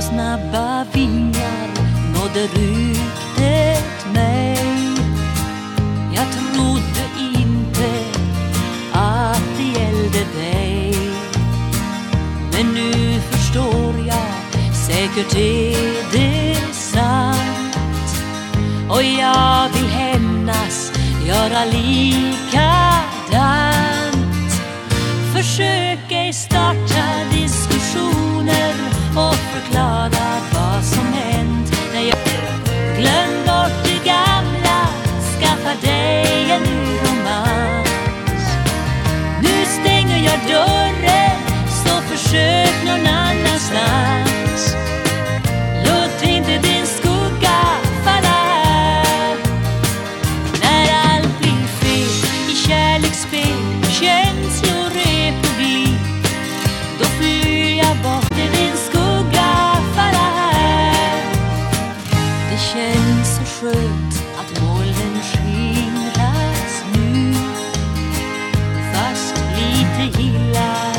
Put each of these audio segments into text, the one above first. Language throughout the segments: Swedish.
på snabba vingar nådde ryktet mig. Jag trodde inte att det gällde dig. Men nu förstår jag, säkert är det sant. Och jag vill hämnas, göra lika känns så skönt att molnen skingras nu. Fast lite gillar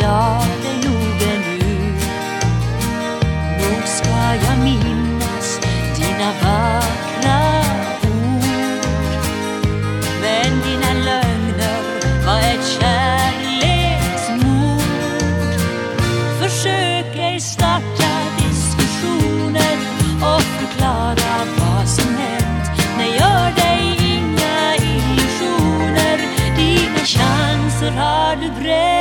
jag dig nog ännu. Nog ska jag minnas dina vackra ord. Men dina lögner var ett kärleksmord. Försök ej starta diskussion förklara vad som hänt. Nej, gör dig inga illusioner. Dina chanser har du bränt.